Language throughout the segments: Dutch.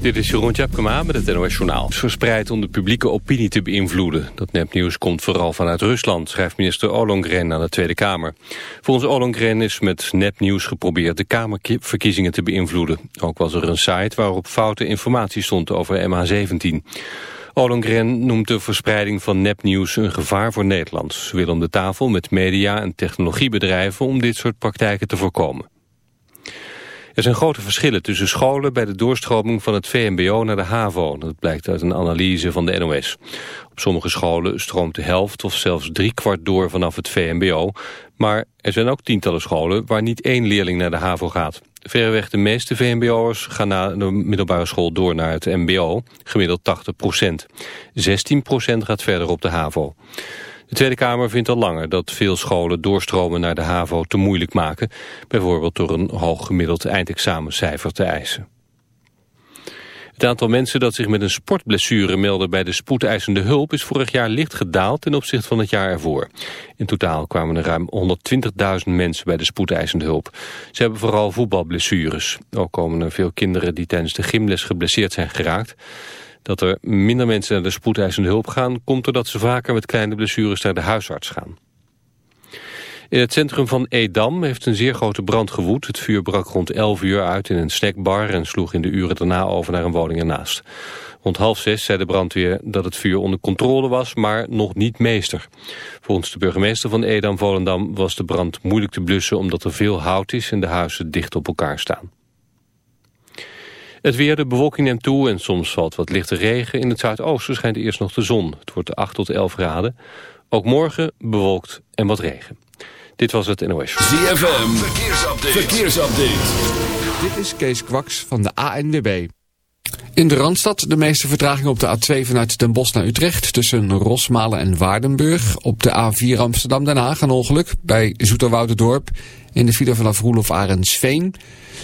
Dit is Jeroen Tjepkema met het NOS Journaal. Verspreid om de publieke opinie te beïnvloeden. Dat nepnieuws komt vooral vanuit Rusland, schrijft minister Ollongren aan de Tweede Kamer. Volgens Ollongren is met nepnieuws geprobeerd de Kamerverkiezingen te beïnvloeden. Ook was er een site waarop foute informatie stond over MH17. Ollongren noemt de verspreiding van nepnieuws een gevaar voor Nederland. Ze wil om de tafel met media en technologiebedrijven om dit soort praktijken te voorkomen. Er zijn grote verschillen tussen scholen bij de doorstroming van het VMBO naar de HAVO. Dat blijkt uit een analyse van de NOS. Op sommige scholen stroomt de helft of zelfs driekwart door vanaf het VMBO. Maar er zijn ook tientallen scholen waar niet één leerling naar de HAVO gaat. Verreweg de meeste VMBO'ers gaan na de middelbare school door naar het MBO, gemiddeld 80 procent. 16 procent gaat verder op de HAVO. De Tweede Kamer vindt al langer dat veel scholen doorstromen naar de HAVO te moeilijk maken, bijvoorbeeld door een hoog gemiddeld eindexamencijfer te eisen. Het aantal mensen dat zich met een sportblessure melden bij de spoedeisende hulp is vorig jaar licht gedaald ten opzichte van het jaar ervoor. In totaal kwamen er ruim 120.000 mensen bij de spoedeisende hulp. Ze hebben vooral voetbalblessures. Ook komen er veel kinderen die tijdens de gymles geblesseerd zijn geraakt. Dat er minder mensen naar de spoedeisende hulp gaan... komt doordat ze vaker met kleine blessures naar de huisarts gaan. In het centrum van Edam heeft een zeer grote brand gewoed. Het vuur brak rond 11 uur uit in een snackbar... en sloeg in de uren daarna over naar een woning ernaast. Rond half zes zei de brandweer dat het vuur onder controle was... maar nog niet meester. Volgens de burgemeester van Edam-Volendam was de brand moeilijk te blussen... omdat er veel hout is en de huizen dicht op elkaar staan. Het weer, de bewolking neemt toe en soms valt wat lichte regen. In het zuidoosten schijnt eerst nog de zon. Het wordt 8 tot 11 graden. Ook morgen bewolkt en wat regen. Dit was het NOS. ZFM, verkeersupdate. verkeersupdate. Dit is Kees Kwaks van de ANWB. In de Randstad de meeste vertraging op de A2 vanuit Den Bosch naar Utrecht... tussen Rosmalen en Waardenburg. Op de A4 Amsterdam-Den Haag een ongeluk bij Zoeterwouderdorp... in de file vanaf Roelof Arendsveen.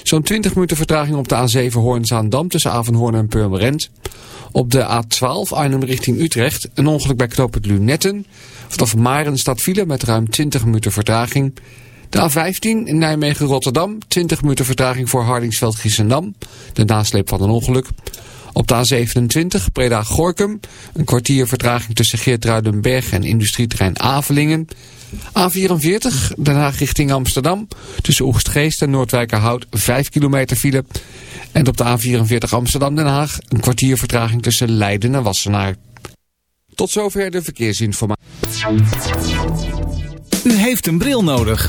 Zo'n 20 minuten vertraging op de A7 Hoorn-Zaandam tussen Avenhoorn en Purmerend. Op de A12 Arnhem richting Utrecht een ongeluk bij knooppunt Lunetten. Vanaf Maren staat file met ruim 20 minuten vertraging... De A15 in Nijmegen-Rotterdam, 20 minuten vertraging voor Hardingsveld-Giessendam. De nasleep van een ongeluk. Op de A27 Breda-Gorkum, een kwartier vertraging tussen Geertruidenberg en industrieterrein Avelingen. A44 Den Haag richting Amsterdam, tussen Oegstgeest en Noordwijkerhout 5 kilometer file. En op de A44 Amsterdam-Den Haag een kwartier vertraging tussen Leiden en Wassenaar. Tot zover de verkeersinformatie. U heeft een bril nodig.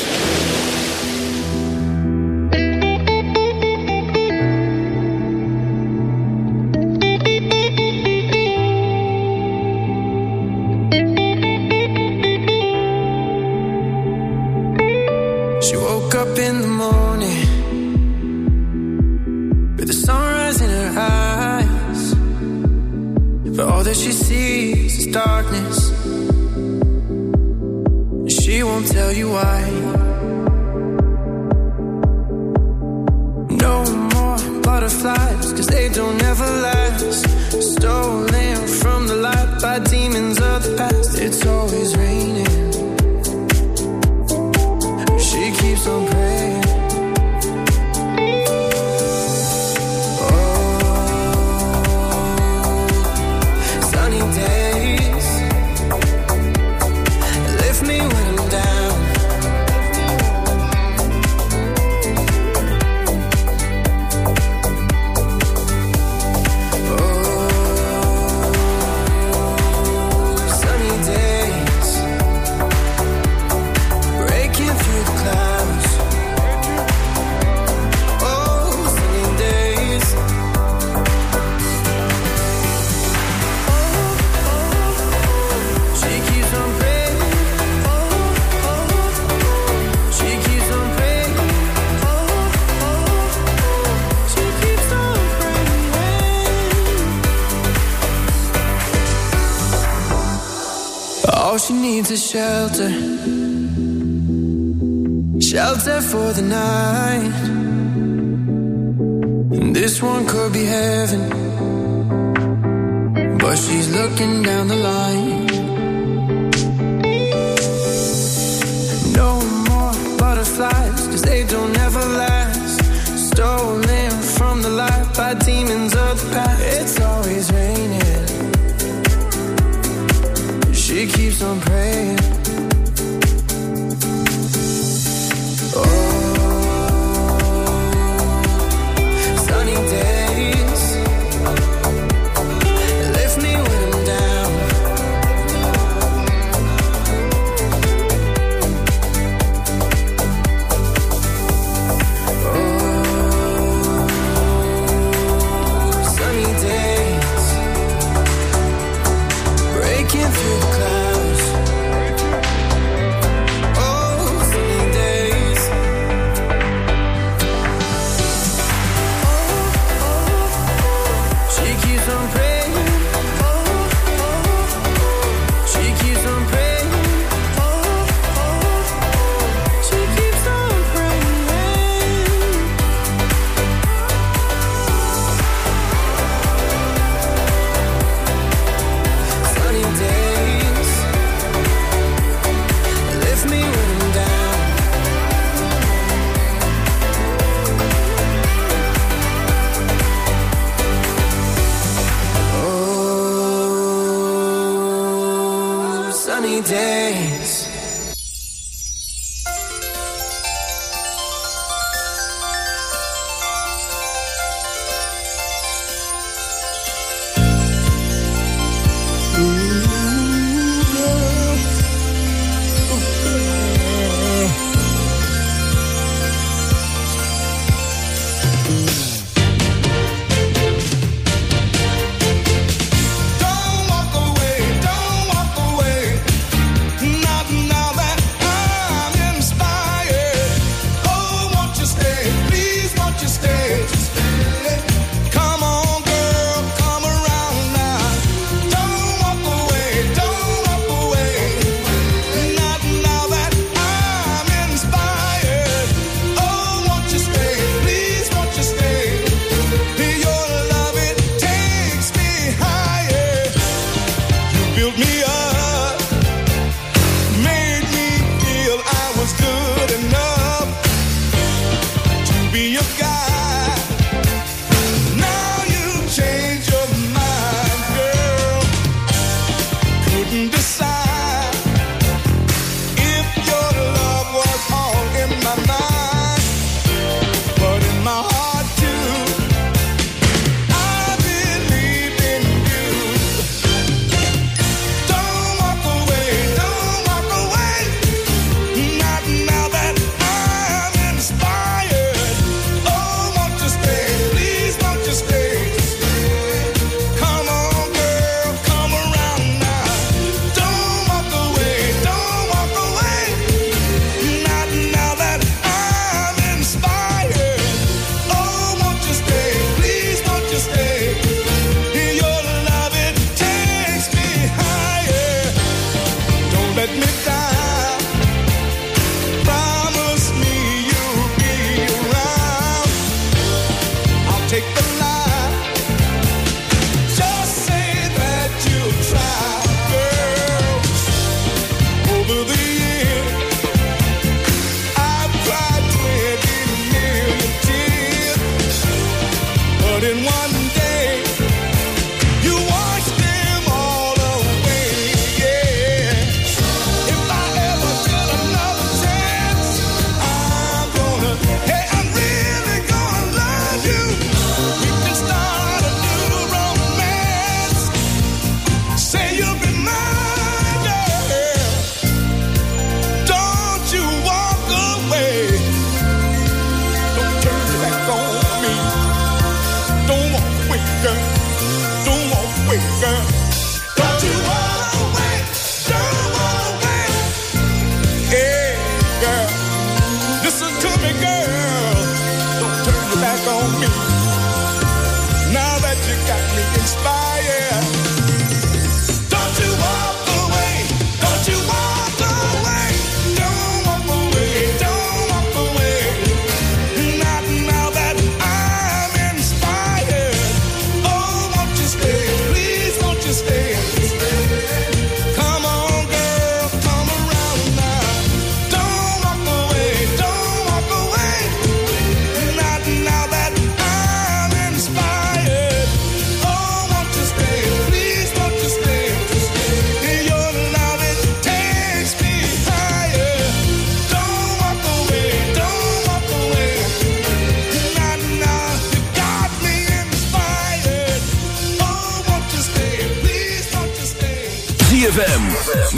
girl.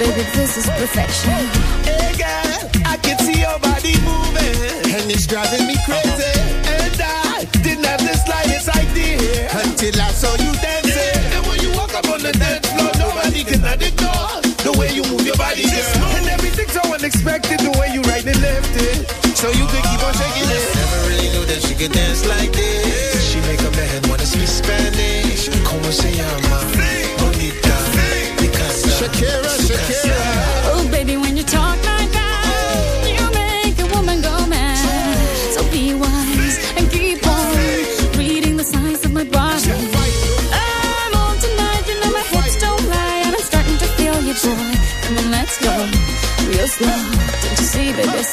baby, this is perfection. Hey girl, I can see your body moving, and it's driving me crazy. And I didn't have the slightest idea until I saw you dancing. And when you walk up on the dance floor, nobody can ignore the way you move your body, girl. And everything's so unexpected, the way you right and left it, so you can keep on shaking it. Never really knew that she could dance like this. She make a man wanna speak Spanish. Como se llama?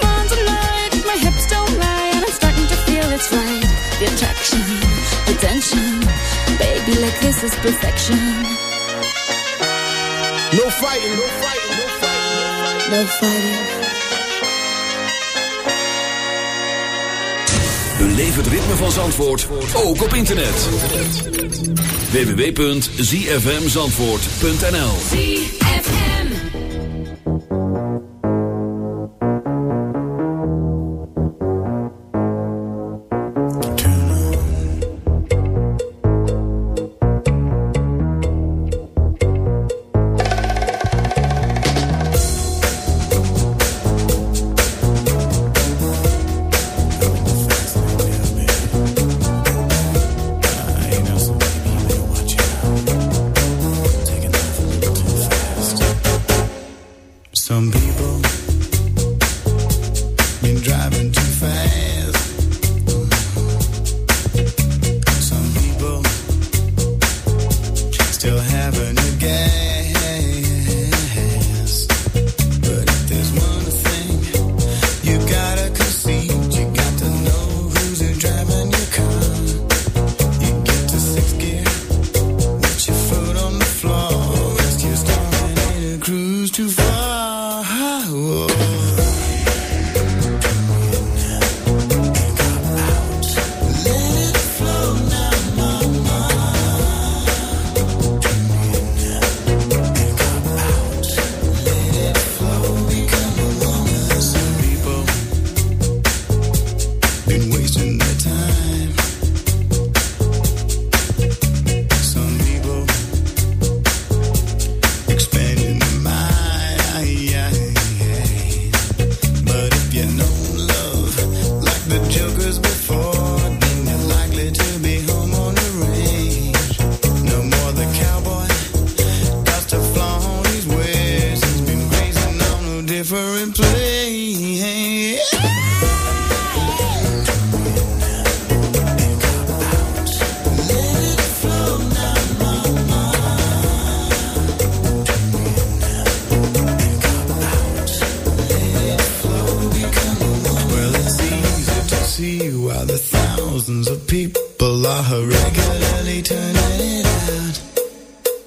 on tonight, my hips don't lie, and I'm starting to feel it's right. The attraction, the tension. Baby, like this is perfection. No fighting, no fighting, no fighting. No fighting. Beleef het ritme van Zandvoort, ook op internet. www.zfmzandvoort.nl Some